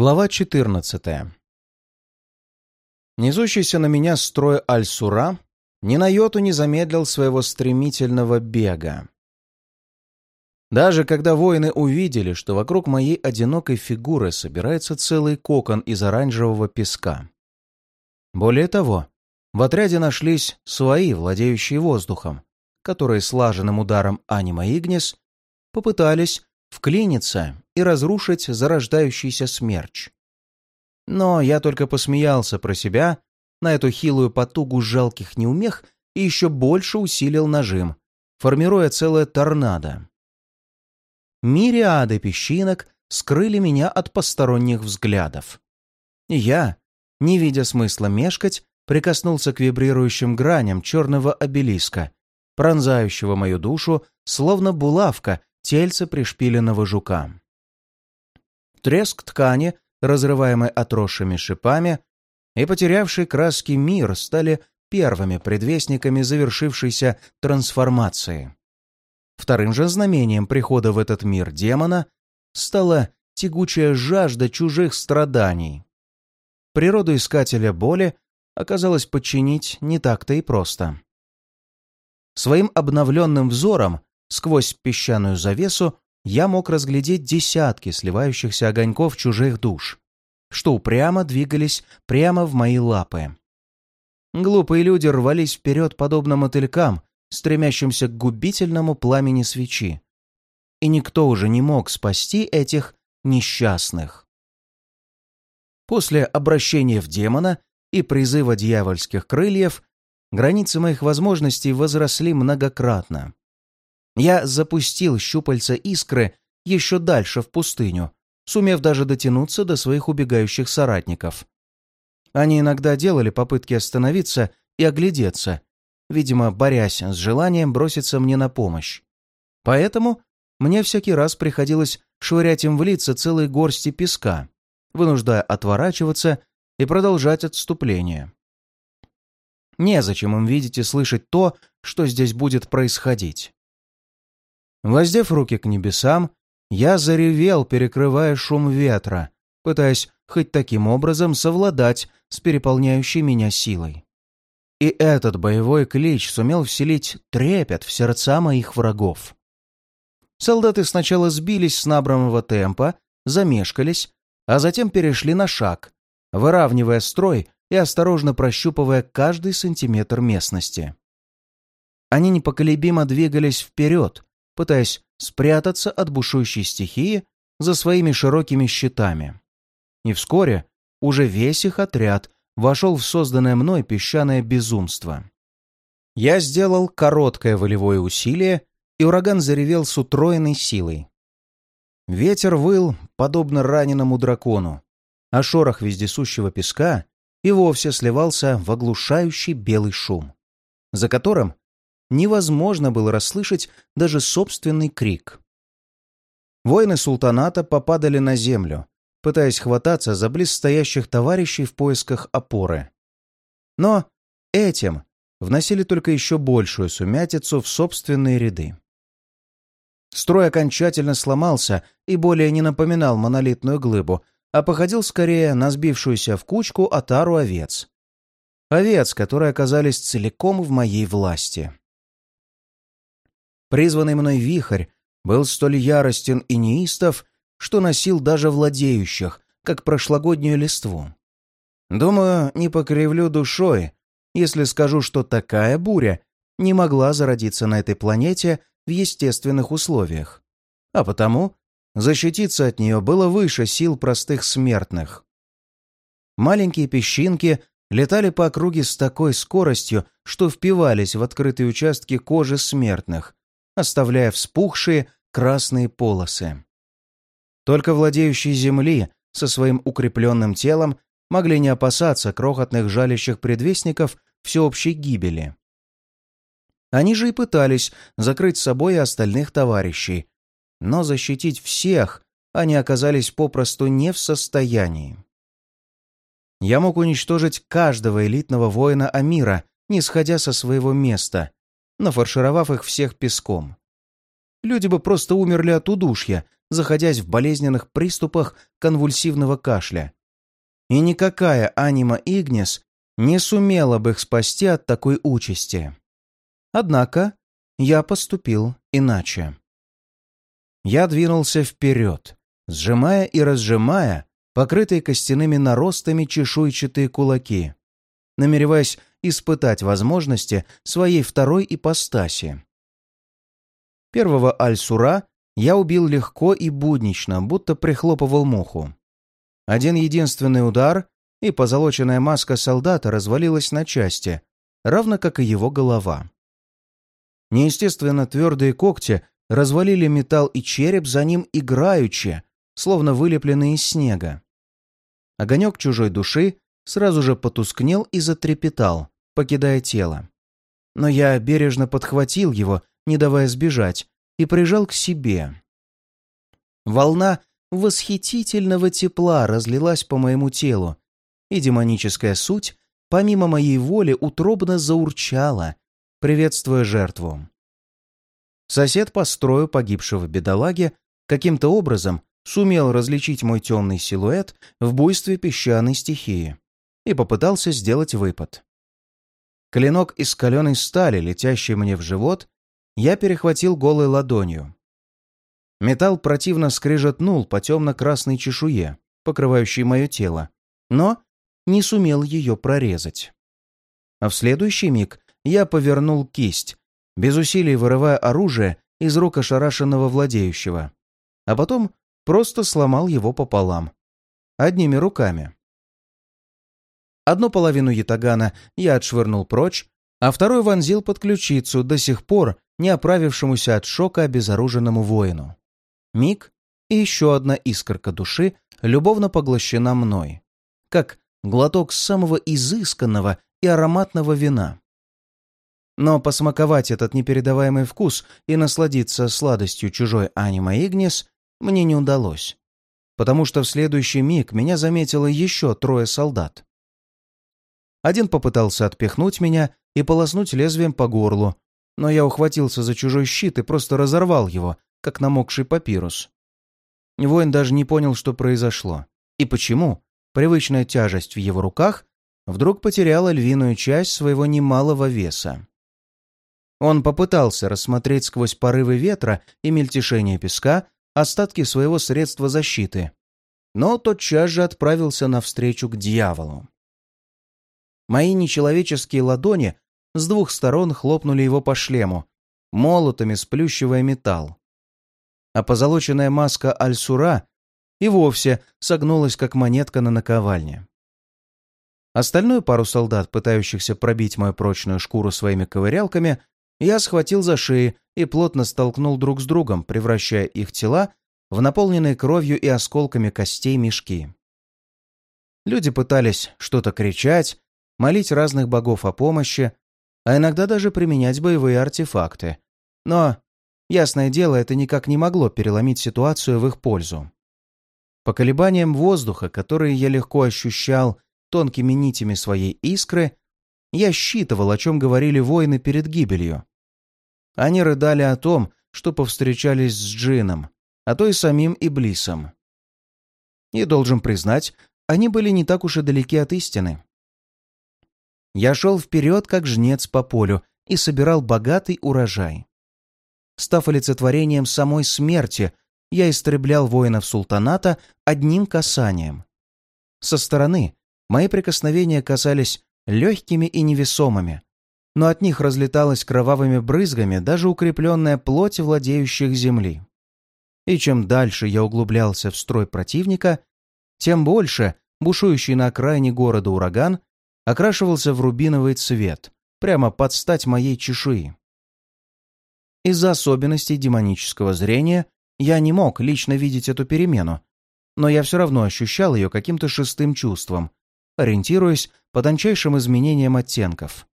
Глава 14 Несущийся на меня строй Аль-Сура ни на йоту не замедлил своего стремительного бега. Даже когда воины увидели, что вокруг моей одинокой фигуры собирается целый кокон из оранжевого песка. Более того, в отряде нашлись свои, владеющие воздухом, которые слаженным ударом анима Игнис попытались вклиниться и разрушить зарождающийся смерч. Но я только посмеялся про себя на эту хилую потугу жалких неумех и еще больше усилил нажим, формируя целое торнадо. Мириады песчинок скрыли меня от посторонних взглядов. Я, не видя смысла мешкать, прикоснулся к вибрирующим граням черного обелиска, пронзающего мою душу, словно булавка тельца пришпиленного жука. Треск ткани, разрываемой отросшими шипами, и потерявший краски мир стали первыми предвестниками завершившейся трансформации. Вторым же знамением прихода в этот мир демона стала тягучая жажда чужих страданий. Природу искателя боли оказалось подчинить не так-то и просто. Своим обновленным взором Сквозь песчаную завесу я мог разглядеть десятки сливающихся огоньков чужих душ, что упрямо двигались прямо в мои лапы. Глупые люди рвались вперед, подобно мотылькам, стремящимся к губительному пламени свечи. И никто уже не мог спасти этих несчастных. После обращения в демона и призыва дьявольских крыльев границы моих возможностей возросли многократно. Я запустил щупальца искры еще дальше в пустыню, сумев даже дотянуться до своих убегающих соратников. Они иногда делали попытки остановиться и оглядеться, видимо, борясь с желанием броситься мне на помощь. Поэтому мне всякий раз приходилось швырять им в лица целые горсти песка, вынуждая отворачиваться и продолжать отступление. Незачем им видеть и слышать то, что здесь будет происходить. Воздев руки к небесам, я заревел, перекрывая шум ветра, пытаясь хоть таким образом совладать с переполняющей меня силой. И этот боевой клич сумел вселить трепет в сердца моих врагов. Солдаты сначала сбились с набранного темпа, замешкались, а затем перешли на шаг, выравнивая строй и осторожно прощупывая каждый сантиметр местности. Они непоколебимо двигались вперед, пытаясь спрятаться от бушующей стихии за своими широкими щитами. И вскоре уже весь их отряд вошел в созданное мной песчаное безумство. Я сделал короткое волевое усилие, и ураган заревел с утроенной силой. Ветер выл, подобно раненому дракону, а шорох вездесущего песка и вовсе сливался в оглушающий белый шум, за которым невозможно было расслышать даже собственный крик. Воины султаната попадали на землю, пытаясь хвататься за близстоящих товарищей в поисках опоры. Но этим вносили только еще большую сумятицу в собственные ряды. Строй окончательно сломался и более не напоминал монолитную глыбу, а походил скорее на сбившуюся в кучку отару овец. Овец, которые оказались целиком в моей власти. Призванный мной вихрь был столь яростен и неистов, что носил даже владеющих, как прошлогоднюю листву. Думаю, не покривлю душой, если скажу, что такая буря не могла зародиться на этой планете в естественных условиях. А потому защититься от нее было выше сил простых смертных. Маленькие песчинки летали по округе с такой скоростью, что впивались в открытые участки кожи смертных, оставляя вспухшие красные полосы. Только владеющие земли со своим укрепленным телом могли не опасаться крохотных жалящих предвестников всеобщей гибели. Они же и пытались закрыть собой остальных товарищей, но защитить всех они оказались попросту не в состоянии. Я мог уничтожить каждого элитного воина Амира, не сходя со своего места, нафаршировав их всех песком. Люди бы просто умерли от удушья, заходясь в болезненных приступах конвульсивного кашля. И никакая анима Игнис не сумела бы их спасти от такой участи. Однако я поступил иначе. Я двинулся вперед, сжимая и разжимая покрытые костяными наростами чешуйчатые кулаки, намереваясь испытать возможности своей второй ипостаси. Первого Аль-Сура я убил легко и буднично, будто прихлопывал муху. Один единственный удар, и позолоченная маска солдата развалилась на части, равно как и его голова. Неестественно твердые когти развалили металл и череп за ним играючи, словно вылепленные из снега. Огонек чужой души сразу же потускнел и затрепетал, покидая тело. Но я бережно подхватил его, не давая сбежать, и прижал к себе. Волна восхитительного тепла разлилась по моему телу, и демоническая суть, помимо моей воли, утробно заурчала, приветствуя жертву. Сосед по строю погибшего бедолаги каким-то образом сумел различить мой темный силуэт в буйстве песчаной стихии и попытался сделать выпад. Клинок из каленой стали, летящий мне в живот, я перехватил голой ладонью. Металл противно скрежетнул по темно-красной чешуе, покрывающей мое тело, но не сумел ее прорезать. А в следующий миг я повернул кисть, без усилий вырывая оружие из рук ошарашенного владеющего, а потом просто сломал его пополам. Одними руками. Одну половину ятагана я отшвырнул прочь, а второй вонзил под ключицу, до сих пор не оправившемуся от шока обезоруженному воину. Миг, и еще одна искорка души любовно поглощена мной, как глоток самого изысканного и ароматного вина. Но посмаковать этот непередаваемый вкус и насладиться сладостью чужой анима Игнис мне не удалось, потому что в следующий миг меня заметило еще трое солдат. Один попытался отпихнуть меня и полоснуть лезвием по горлу, но я ухватился за чужой щит и просто разорвал его, как намокший папирус. Воин даже не понял, что произошло. И почему привычная тяжесть в его руках вдруг потеряла львиную часть своего немалого веса. Он попытался рассмотреть сквозь порывы ветра и мельтешение песка остатки своего средства защиты, но тотчас же отправился навстречу к дьяволу. Мои нечеловеческие ладони с двух сторон хлопнули его по шлему, молотами сплющивая металл. А позолоченная маска Аль-Сура и вовсе согнулась, как монетка на наковальне. Остальную пару солдат, пытающихся пробить мою прочную шкуру своими ковырялками, я схватил за шеи и плотно столкнул друг с другом, превращая их тела в наполненные кровью и осколками костей мешки. Люди пытались что-то кричать, молить разных богов о помощи, а иногда даже применять боевые артефакты. Но, ясное дело, это никак не могло переломить ситуацию в их пользу. По колебаниям воздуха, которые я легко ощущал тонкими нитями своей искры, я считывал, о чем говорили воины перед гибелью. Они рыдали о том, что повстречались с Джином, а то и самим Иблисом. И, должен признать, они были не так уж и далеки от истины. Я шел вперед, как жнец по полю, и собирал богатый урожай. Став олицетворением самой смерти, я истреблял воинов султаната одним касанием. Со стороны мои прикосновения казались легкими и невесомыми, но от них разлеталась кровавыми брызгами даже укрепленная плоть владеющих земли. И чем дальше я углублялся в строй противника, тем больше бушующий на окраине города ураган окрашивался в рубиновый цвет, прямо под стать моей чешуи. Из-за особенностей демонического зрения я не мог лично видеть эту перемену, но я все равно ощущал ее каким-то шестым чувством, ориентируясь по тончайшим изменениям оттенков.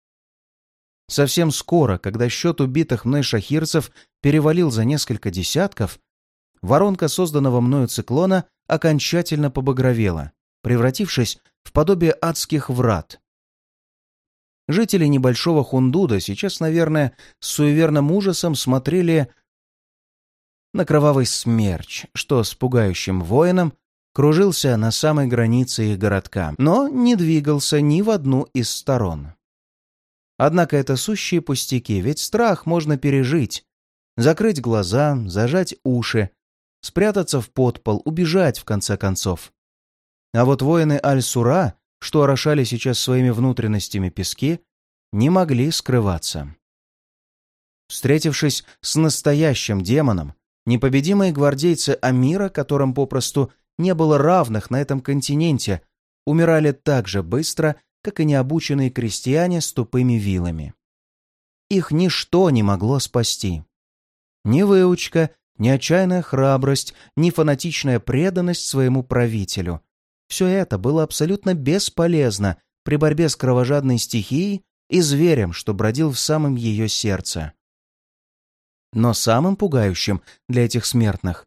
Совсем скоро, когда счет убитых мной шахирцев перевалил за несколько десятков, воронка созданного мною циклона окончательно побагровела, превратившись в подобие адских врат. Жители небольшого Хундуда сейчас, наверное, с суеверным ужасом смотрели на кровавый смерч, что с пугающим воином кружился на самой границе их городка, но не двигался ни в одну из сторон. Однако это сущие пустяки, ведь страх можно пережить. Закрыть глаза, зажать уши, спрятаться в подпол, убежать, в конце концов. А вот воины Аль-Сура, что орошали сейчас своими внутренностями пески, не могли скрываться. Встретившись с настоящим демоном, непобедимые гвардейцы Амира, которым попросту не было равных на этом континенте, умирали так же быстро, как и необученные крестьяне с тупыми вилами. Их ничто не могло спасти. Ни выучка, ни отчаянная храбрость, ни фанатичная преданность своему правителю. Все это было абсолютно бесполезно при борьбе с кровожадной стихией и зверем, что бродил в самом ее сердце. Но самым пугающим для этих смертных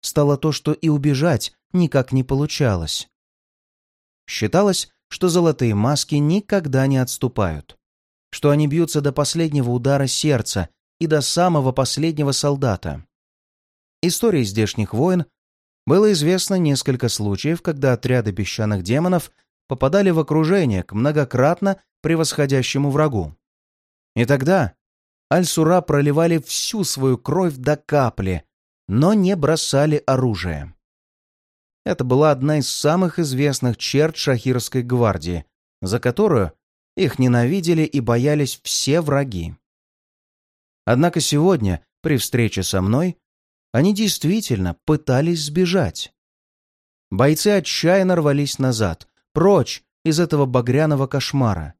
стало то, что и убежать никак не получалось. Считалось, что золотые маски никогда не отступают, что они бьются до последнего удара сердца и до самого последнего солдата. Истории здешних войн было известно несколько случаев, когда отряды песчаных демонов попадали в окружение к многократно превосходящему врагу. И тогда Аль-Сура проливали всю свою кровь до капли, но не бросали оружие. Это была одна из самых известных черт шахирской гвардии, за которую их ненавидели и боялись все враги. Однако сегодня, при встрече со мной, они действительно пытались сбежать. Бойцы отчаянно рвались назад, прочь из этого багряного кошмара.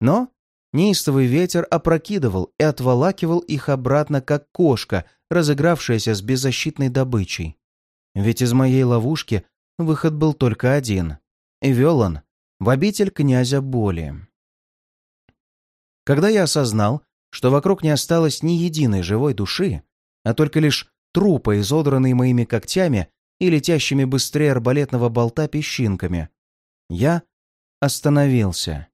Но Неистовый ветер опрокидывал и отволакивал их обратно, как кошка, разыгравшаяся с беззащитной добычей. Ведь из моей ловушки выход был только один, и вел он в обитель князя боли. Когда я осознал, что вокруг не осталось ни единой живой души, а только лишь трупы, изодранные моими когтями и летящими быстрее арбалетного болта песчинками, я остановился.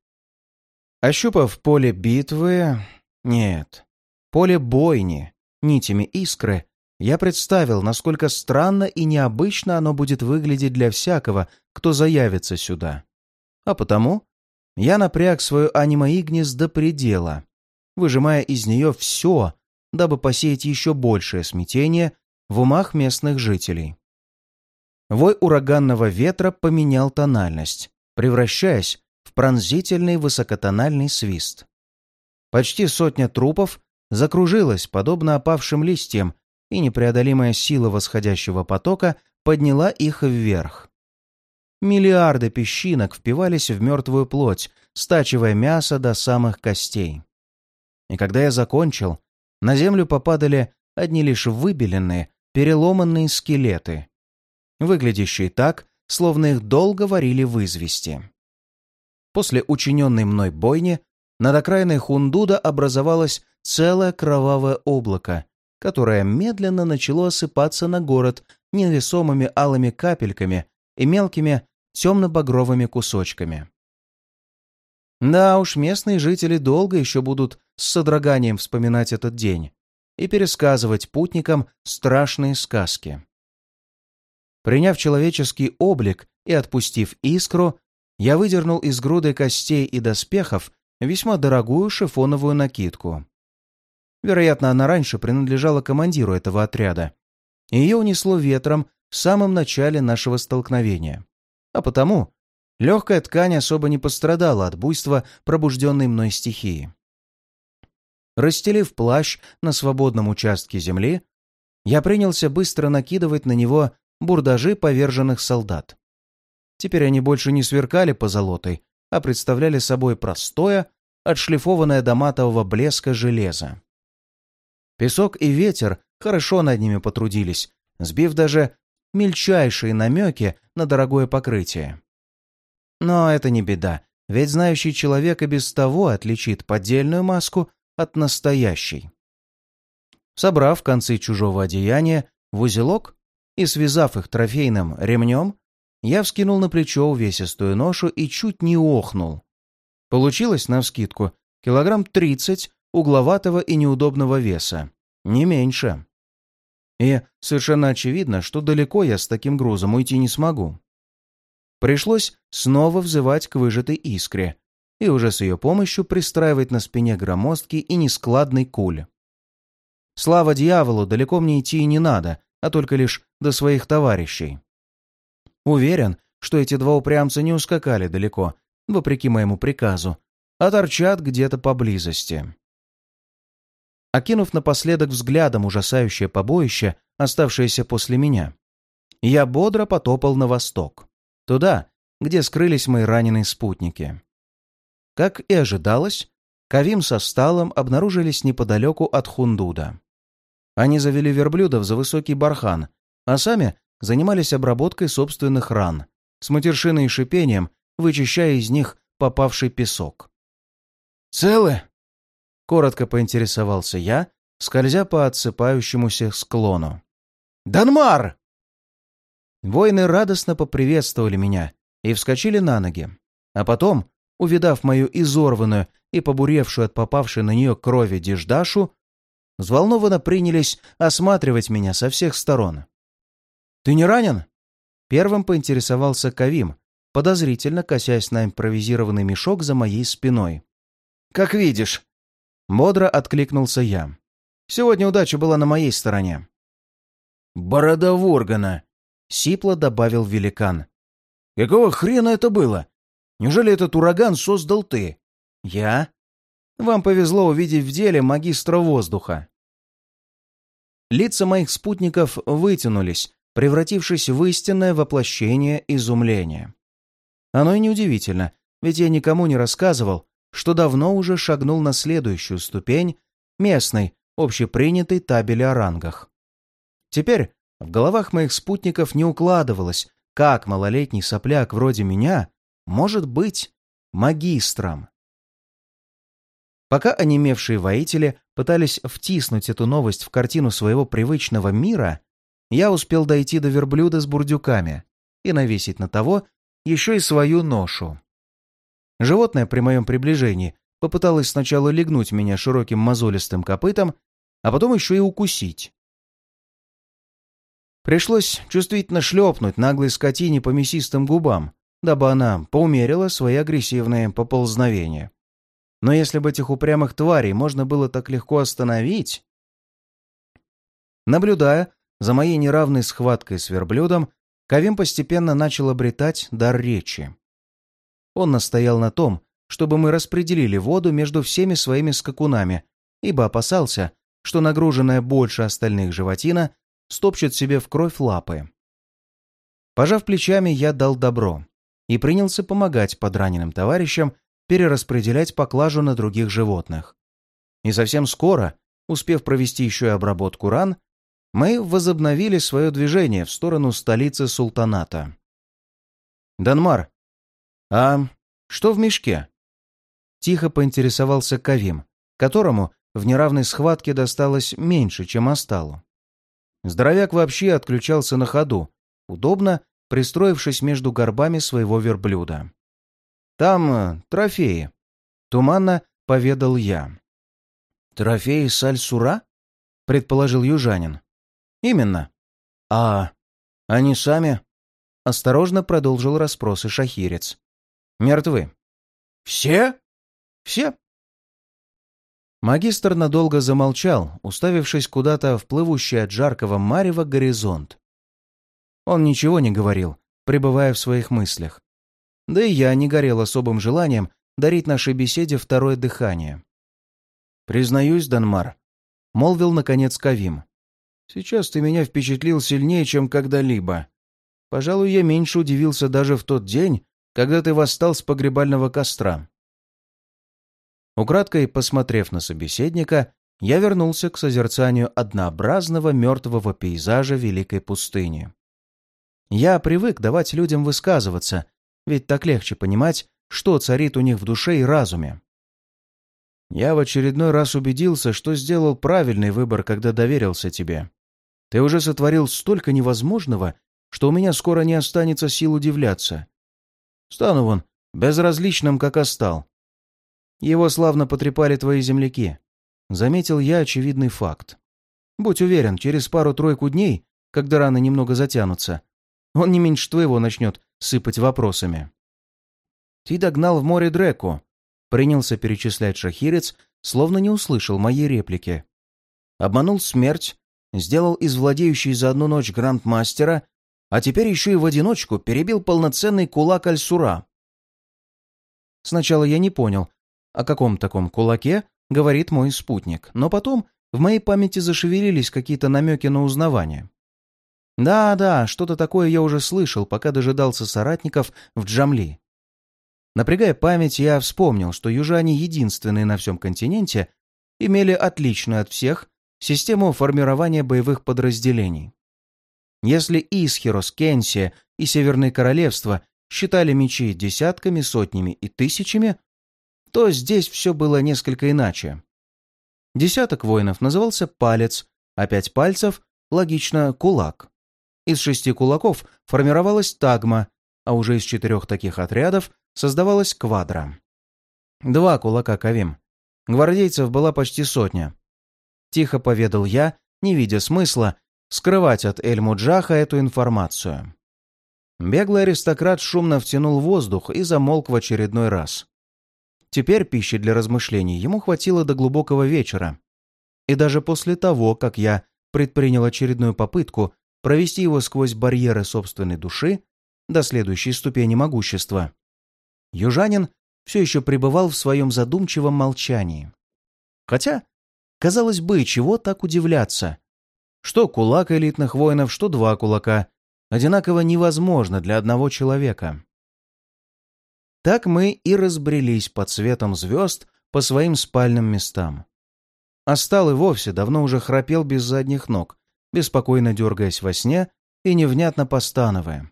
Ощупав поле битвы... Нет, поле бойни, нитями искры, я представил, насколько странно и необычно оно будет выглядеть для всякого, кто заявится сюда. А потому я напряг свою анима-игнис до предела, выжимая из нее все, дабы посеять еще большее смятение в умах местных жителей. Вой ураганного ветра поменял тональность, превращаясь в пронзительный высокотональный свист. Почти сотня трупов закружилась, подобно опавшим листьям, и непреодолимая сила восходящего потока подняла их вверх. Миллиарды песчинок впивались в мертвую плоть, стачивая мясо до самых костей. И когда я закончил, на землю попадали одни лишь выбеленные, переломанные скелеты, выглядящие так, словно их долго варили в извести. После учиненной мной бойни над окраиной Хундуда образовалось целое кровавое облако, которое медленно начало осыпаться на город невесомыми алыми капельками и мелкими темно-багровыми кусочками. Да уж, местные жители долго еще будут с содроганием вспоминать этот день и пересказывать путникам страшные сказки. Приняв человеческий облик и отпустив искру, я выдернул из груды костей и доспехов весьма дорогую шифоновую накидку. Вероятно, она раньше принадлежала командиру этого отряда. Ее унесло ветром в самом начале нашего столкновения. А потому легкая ткань особо не пострадала от буйства пробужденной мной стихии. Расстелив плащ на свободном участке земли, я принялся быстро накидывать на него бурдажи поверженных солдат. Теперь они больше не сверкали позолотой, а представляли собой простое, отшлифованное до матового блеска железо. Песок и ветер хорошо над ними потрудились, сбив даже мельчайшие намеки на дорогое покрытие. Но это не беда, ведь знающий человек и без того отличит поддельную маску от настоящей. Собрав концы чужого одеяния в узелок и связав их трофейным ремнем, я вскинул на плечо увесистую ношу и чуть не охнул. Получилось, навскидку, килограмм тридцать угловатого и неудобного веса. Не меньше. И совершенно очевидно, что далеко я с таким грузом уйти не смогу. Пришлось снова взывать к выжатой искре и уже с ее помощью пристраивать на спине громоздкий и нескладный куль. Слава дьяволу, далеко мне идти и не надо, а только лишь до своих товарищей. Уверен, что эти два упрямца не ускакали далеко, вопреки моему приказу, а торчат где-то поблизости. Окинув напоследок взглядом ужасающее побоище, оставшееся после меня, я бодро потопал на восток, туда, где скрылись мои раненые спутники. Как и ожидалось, Кавим со Сталом обнаружились неподалеку от Хундуда. Они завели верблюдов за высокий бархан, а сами занимались обработкой собственных ран, с матершиной и шипением, вычищая из них попавший песок. «Целы?» — коротко поинтересовался я, скользя по отсыпающемуся склону. «Данмар!» Воины радостно поприветствовали меня и вскочили на ноги, а потом, увидав мою изорванную и побуревшую от попавшей на нее крови деждашу, взволнованно принялись осматривать меня со всех сторон. «Ты не ранен?» Первым поинтересовался Кавим, подозрительно косясь на импровизированный мешок за моей спиной. «Как видишь!» Бодро откликнулся я. «Сегодня удача была на моей стороне». «Борода Воргана!» — сипло добавил великан. «Какого хрена это было? Неужели этот ураган создал ты?» «Я?» «Вам повезло увидеть в деле магистра воздуха». Лица моих спутников вытянулись, превратившись в истинное воплощение изумления. Оно и неудивительно, ведь я никому не рассказывал, что давно уже шагнул на следующую ступень местной, общепринятой табели о рангах. Теперь в головах моих спутников не укладывалось, как малолетний сопляк вроде меня может быть магистром. Пока онемевшие воители пытались втиснуть эту новость в картину своего привычного мира, я успел дойти до верблюда с бурдюками и навесить на того еще и свою ношу. Животное при моем приближении попыталось сначала легнуть меня широким мозолистым копытом, а потом еще и укусить. Пришлось чувствительно шлепнуть наглой скотине по мясистым губам, дабы она поумерила свои агрессивные поползновения. Но если бы этих упрямых тварей можно было так легко остановить... Наблюдая за моей неравной схваткой с верблюдом, Кавим постепенно начал обретать дар речи. Он настоял на том, чтобы мы распределили воду между всеми своими скакунами, ибо опасался, что нагруженная больше остальных животина стопчет себе в кровь лапы. Пожав плечами, я дал добро и принялся помогать подраненным товарищам перераспределять поклажу на других животных. И совсем скоро, успев провести еще и обработку ран, мы возобновили свое движение в сторону столицы султаната. «Данмар, а что в мешке?» Тихо поинтересовался Кавим, которому в неравной схватке досталось меньше, чем Асталу. Здоровяк вообще отключался на ходу, удобно пристроившись между горбами своего верблюда. «Там э, трофеи», — туманно поведал я. «Трофеи Сальсура?» — предположил южанин. «Именно». «А они сами?» — осторожно продолжил расспросы шахирец. «Мертвы». «Все?» «Все». Магистр надолго замолчал, уставившись куда-то в плывущий от жаркого марева горизонт. Он ничего не говорил, пребывая в своих мыслях. Да и я не горел особым желанием дарить нашей беседе второе дыхание. «Признаюсь, Данмар», — молвил наконец Кавим, — «сейчас ты меня впечатлил сильнее, чем когда-либо. Пожалуй, я меньше удивился даже в тот день, когда ты восстал с погребального костра». Украдкой посмотрев на собеседника, я вернулся к созерцанию однообразного мертвого пейзажа Великой пустыни. Я привык давать людям высказываться, ведь так легче понимать, что царит у них в душе и разуме. Я в очередной раз убедился, что сделал правильный выбор, когда доверился тебе. Ты уже сотворил столько невозможного, что у меня скоро не останется сил удивляться. Стану вон безразличным, как остал. Его славно потрепали твои земляки. Заметил я очевидный факт. Будь уверен, через пару-тройку дней, когда раны немного затянутся, он не меньше твоего начнет сыпать вопросами. Ты догнал в море Дреку. Принялся перечислять шахирец, словно не услышал моей реплики. Обманул смерть, сделал из владеющей за одну ночь грандмастера, а теперь еще и в одиночку перебил полноценный кулак Альсура. Сначала я не понял, о каком таком кулаке говорит мой спутник, но потом в моей памяти зашевелились какие-то намеки на узнавание. Да-да, что-то такое я уже слышал, пока дожидался соратников в Джамли. Напрягая память, я вспомнил, что южане единственные на всем континенте имели отличную от всех систему формирования боевых подразделений. Если Исхирос, Кенсия и Северные Королевства считали мечи десятками, сотнями и тысячами, то здесь все было несколько иначе. Десяток воинов назывался палец, а пять пальцев, логично, кулак. Из шести кулаков формировалась тагма, а уже из четырех таких отрядов создавалась квадра. Два кулака Кавим. Гвардейцев была почти сотня. Тихо поведал я, не видя смысла, скрывать от Эль-Муджаха эту информацию. Беглый аристократ шумно втянул воздух и замолк в очередной раз. Теперь пищи для размышлений ему хватило до глубокого вечера. И даже после того, как я предпринял очередную попытку провести его сквозь барьеры собственной души до следующей ступени могущества, южанин все еще пребывал в своем задумчивом молчании. Хотя, казалось бы, чего так удивляться? Что кулак элитных воинов, что два кулака. Одинаково невозможно для одного человека. Так мы и разбрелись под светом звезд по своим спальным местам. Остал и вовсе давно уже храпел без задних ног, беспокойно дергаясь во сне и невнятно постановая.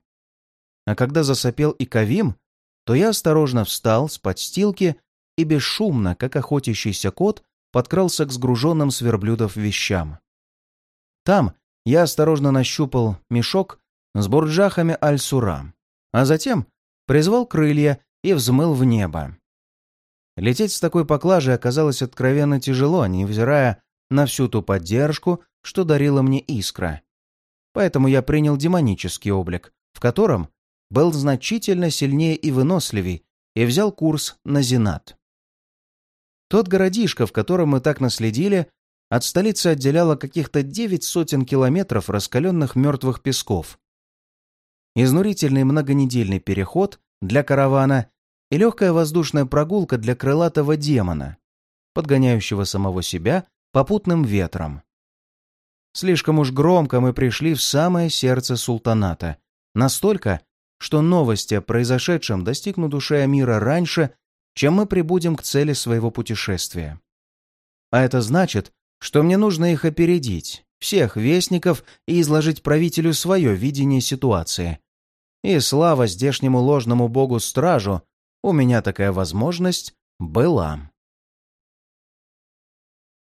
А когда засопел и Кавим, то я осторожно встал с подстилки и бесшумно, как охотящийся кот, подкрался к сгруженным с верблюдов вещам. Там я осторожно нащупал мешок с бурджахами Аль-Сура, а затем призвал крылья и взмыл в небо. Лететь с такой поклажей оказалось откровенно тяжело, невзирая на всю ту поддержку, что дарила мне искра. Поэтому я принял демонический облик, в котором был значительно сильнее и выносливей, и взял курс на Зенат. Тот городишко, в котором мы так наследили, от столицы отделяло каких-то девять сотен километров раскаленных мертвых песков. Изнурительный многонедельный переход для каравана и легкая воздушная прогулка для крылатого демона, подгоняющего самого себя попутным ветром. Слишком уж громко мы пришли в самое сердце султаната. Настолько, что новости о произошедшем достигнут души Амира раньше, чем мы прибудем к цели своего путешествия. А это значит, что мне нужно их опередить, всех вестников, и изложить правителю свое видение ситуации. И слава здешнему ложному богу-стражу, у меня такая возможность была.